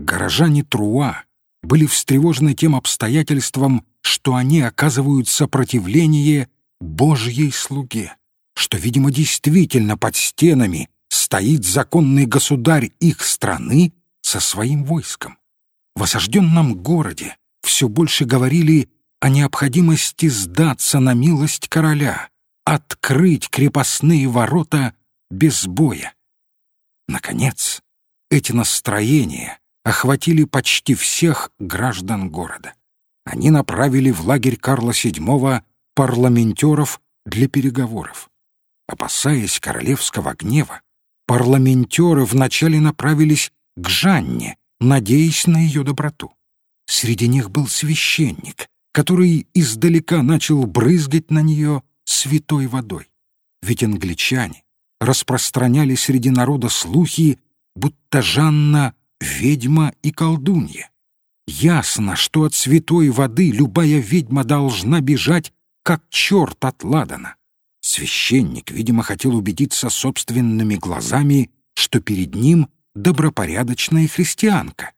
Горожане Труа были встревожены тем обстоятельством, что они оказывают сопротивление Божьей слуге, что, видимо, действительно под стенами стоит законный государь их страны со своим войском. В осажденном городе все больше говорили о необходимости сдаться на милость короля, открыть крепостные ворота без боя. Наконец, эти настроения охватили почти всех граждан города. Они направили в лагерь Карла VII парламентеров для переговоров. Опасаясь королевского гнева, парламентеры вначале направились к Жанне, надеясь на ее доброту. Среди них был священник, который издалека начал брызгать на нее святой водой. Ведь англичане распространяли среди народа слухи, будто Жанна — ведьма и колдунья. Ясно, что от святой воды любая ведьма должна бежать, как черт от ладана. Священник, видимо, хотел убедиться собственными глазами, что перед ним добропорядочная христианка.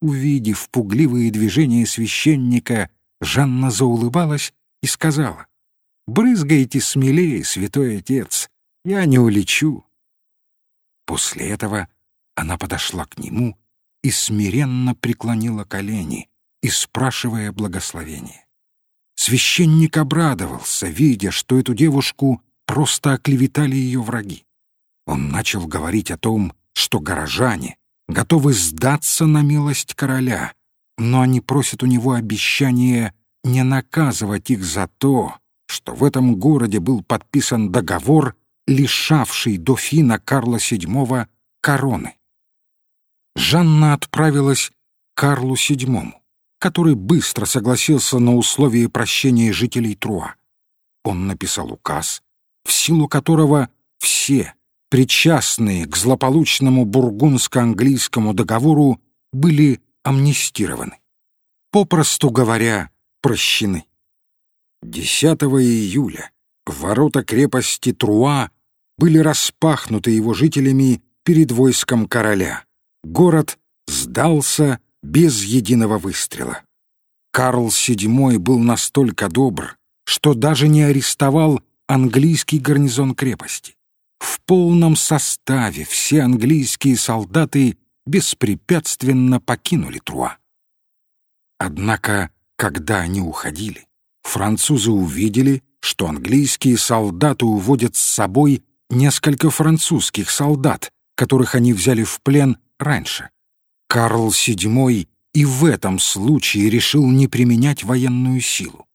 Увидев пугливые движения священника, Жанна заулыбалась и сказала, «Брызгайте смелее, святой отец, я не улечу». После этого она подошла к нему и смиренно преклонила колени, и спрашивая благословения. Священник обрадовался, видя, что эту девушку просто оклеветали ее враги. Он начал говорить о том, что горожане готовы сдаться на милость короля, но они просят у него обещания не наказывать их за то, что в этом городе был подписан договор, лишавший дофина Карла VII короны. Жанна отправилась к Карлу VII, который быстро согласился на условия прощения жителей Труа. Он написал указ, в силу которого все, причастные к злополучному бургундско-английскому договору, были амнистированы. Попросту говоря, прощены. 10 июля ворота крепости Труа были распахнуты его жителями перед войском короля. Город сдался без единого выстрела. Карл VII был настолько добр, что даже не арестовал английский гарнизон крепости. В полном составе все английские солдаты беспрепятственно покинули Труа. Однако, когда они уходили, французы увидели, что английские солдаты уводят с собой несколько французских солдат, которых они взяли в плен раньше. Карл VII и в этом случае решил не применять военную силу.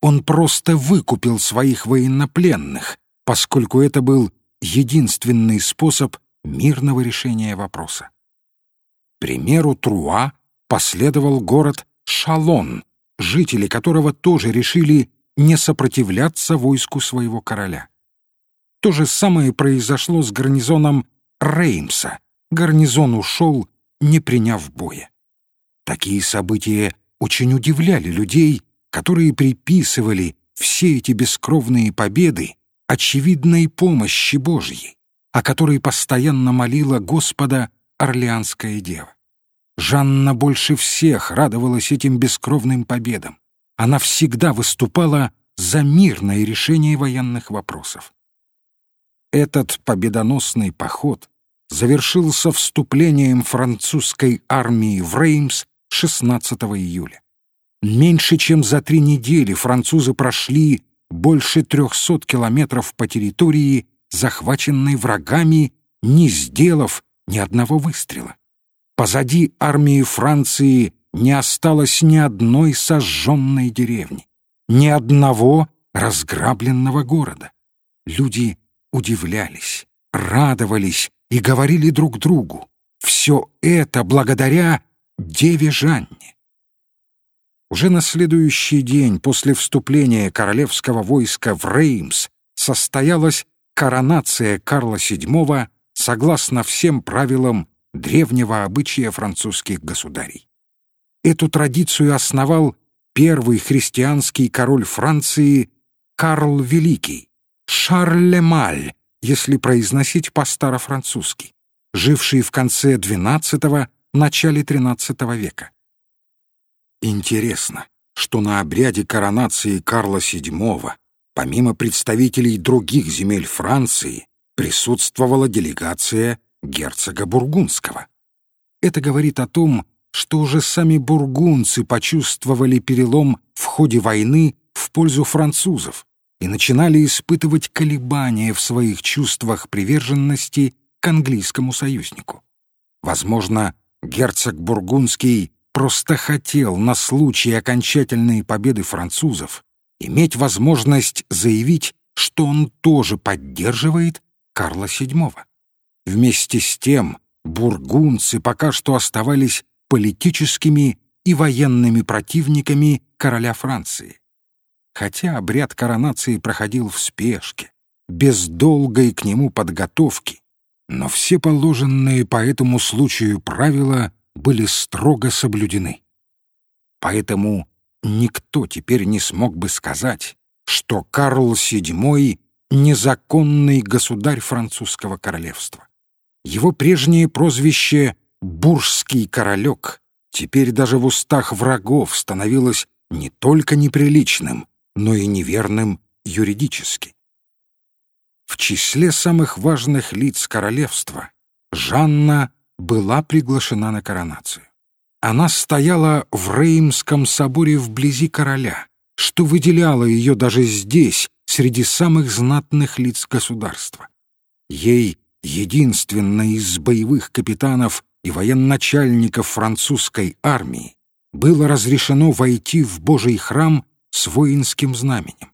Он просто выкупил своих военнопленных, поскольку это был единственный способ мирного решения вопроса. Примеру Труа последовал город Шалон, жители которого тоже решили не сопротивляться войску своего короля. То же самое произошло с гарнизоном Реймса. Гарнизон ушел, не приняв боя. Такие события очень удивляли людей, которые приписывали все эти бескровные победы очевидной помощи Божьей, о которой постоянно молила Господа Орлеанская дева. Жанна больше всех радовалась этим бескровным победам. Она всегда выступала за мирное решение военных вопросов. Этот победоносный поход завершился вступлением французской армии в Реймс 16 июля. Меньше чем за три недели французы прошли больше трехсот километров по территории, захваченной врагами, не сделав ни одного выстрела. Позади армии Франции не осталось ни одной сожженной деревни, ни одного разграбленного города. Люди удивлялись, радовались и говорили друг другу. Все это благодаря Деве Жанне. Уже на следующий день после вступления королевского войска в Реймс состоялась коронация Карла VII согласно всем правилам древнего обычая французских государей. Эту традицию основал первый христианский король Франции Карл Великий, Шарлемаль, если произносить по-старофранцузски, живший в конце XII начале XIII века. Интересно, что на обряде коронации Карла VII, помимо представителей других земель Франции, присутствовала делегация герцога Бургундского. Это говорит о том, что уже сами бургунцы почувствовали перелом в ходе войны в пользу французов и начинали испытывать колебания в своих чувствах приверженности к английскому союзнику. Возможно, герцог Бургундский просто хотел на случай окончательной победы французов иметь возможность заявить, что он тоже поддерживает Карла VII. Вместе с тем бургунцы пока что оставались политическими и военными противниками короля Франции. Хотя обряд коронации проходил в спешке, без долгой к нему подготовки, но все положенные по этому случаю правила были строго соблюдены. Поэтому никто теперь не смог бы сказать, что Карл VII — незаконный государь французского королевства. Его прежнее прозвище «Буржский королек» теперь даже в устах врагов становилось не только неприличным, но и неверным юридически. В числе самых важных лиц королевства Жанна была приглашена на коронацию. Она стояла в Реймском соборе вблизи короля, что выделяло ее даже здесь, среди самых знатных лиц государства. Ей, единственной из боевых капитанов и военачальников французской армии, было разрешено войти в Божий храм с воинским знаменем.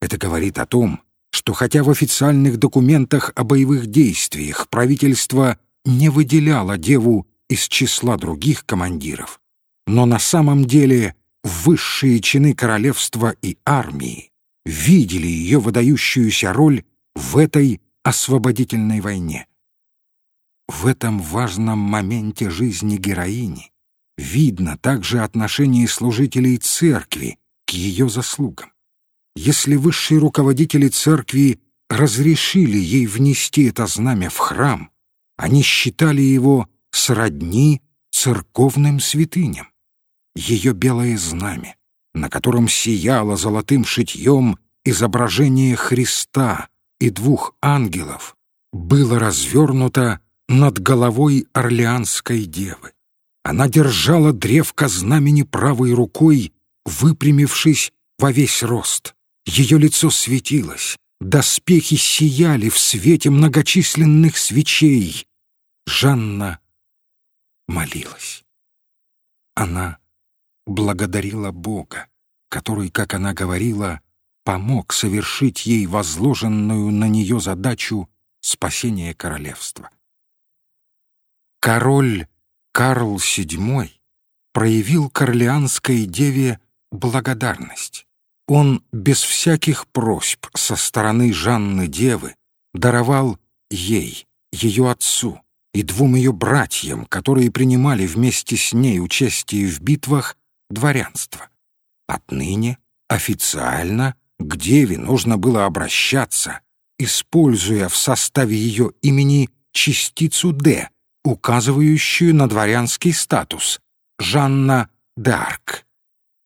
Это говорит о том, что хотя в официальных документах о боевых действиях правительство не выделяла деву из числа других командиров, но на самом деле высшие чины королевства и армии видели ее выдающуюся роль в этой освободительной войне. В этом важном моменте жизни героини видно также отношение служителей церкви к ее заслугам. Если высшие руководители церкви разрешили ей внести это знамя в храм, они считали его сродни церковным святыням. Ее белое знамя, на котором сияло золотым шитьем изображение Христа и двух ангелов, было развернуто над головой Орлеанской девы. Она держала древко знамени правой рукой, выпрямившись во весь рост. Ее лицо светилось, доспехи сияли в свете многочисленных свечей. Жанна молилась. Она благодарила Бога, который, как она говорила, помог совершить ей возложенную на нее задачу спасения королевства. Король Карл VII проявил Корлеанской деве благодарность. Он без всяких просьб со стороны Жанны Девы даровал ей, ее отцу и двум ее братьям, которые принимали вместе с ней участие в битвах, дворянство. Отныне официально к Деве нужно было обращаться, используя в составе ее имени частицу «Д», указывающую на дворянский статус — Жанна Д'Арк.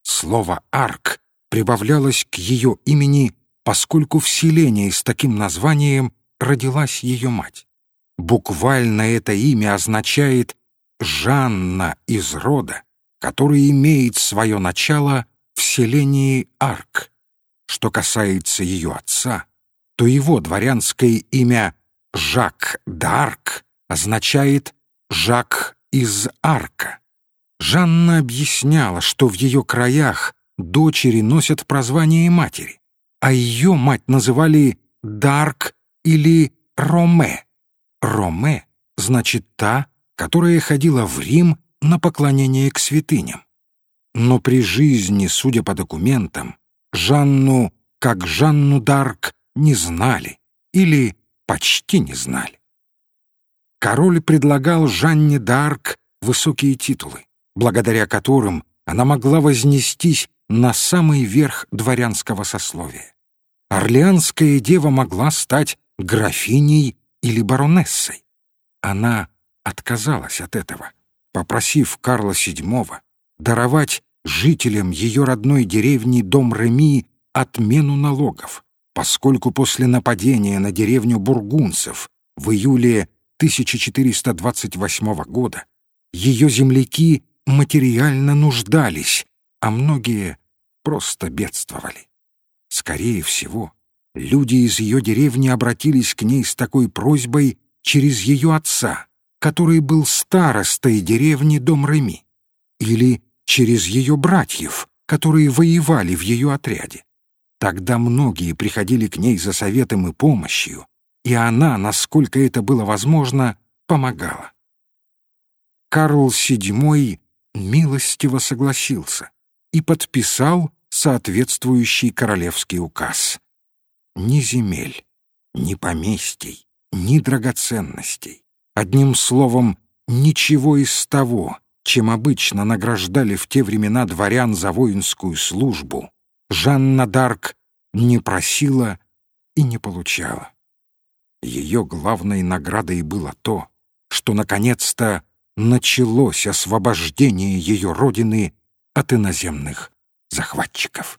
Слово «арк» прибавлялось к ее имени, поскольку в селении с таким названием родилась ее мать. Буквально это имя означает «Жанна из рода», который имеет свое начало в селении Арк. Что касается ее отца, то его дворянское имя Жак д'Арк означает «Жак из Арка». Жанна объясняла, что в ее краях дочери носят прозвание матери, а ее мать называли Дарк или Роме. Роме значит та, которая ходила в Рим на поклонение к святыням. Но при жизни, судя по документам, Жанну, как Жанну Дарк, не знали или почти не знали. Король предлагал Жанне Д'Арк высокие титулы, благодаря которым она могла вознестись на самый верх дворянского сословия. Орлеанская дева могла стать графиней или баронессой. Она отказалась от этого, попросив Карла VII даровать жителям ее родной деревни дом Реми отмену налогов, поскольку после нападения на деревню бургунцев в июле 1428 года ее земляки материально нуждались, а многие просто бедствовали. Скорее всего, люди из ее деревни обратились к ней с такой просьбой через ее отца, который был старостой деревни Дом Реми, или через ее братьев, которые воевали в ее отряде. Тогда многие приходили к ней за советом и помощью, и она, насколько это было возможно, помогала. Карл VII милостиво согласился и подписал соответствующий королевский указ. Ни земель, ни поместий, ни драгоценностей. Одним словом, ничего из того, чем обычно награждали в те времена дворян за воинскую службу, Жанна Дарк не просила и не получала. Ее главной наградой было то, что наконец-то началось освобождение ее родины от иноземных захватчиков.